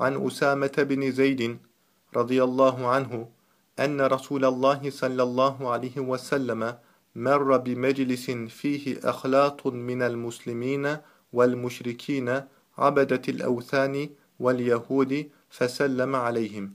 عن أسامة بن زيد رضي الله عنه أن رسول الله صلى الله عليه وسلم مر بمجلس فيه أخلاط من المسلمين والمشركين عبدة الأوثان واليهود فسلم عليهم.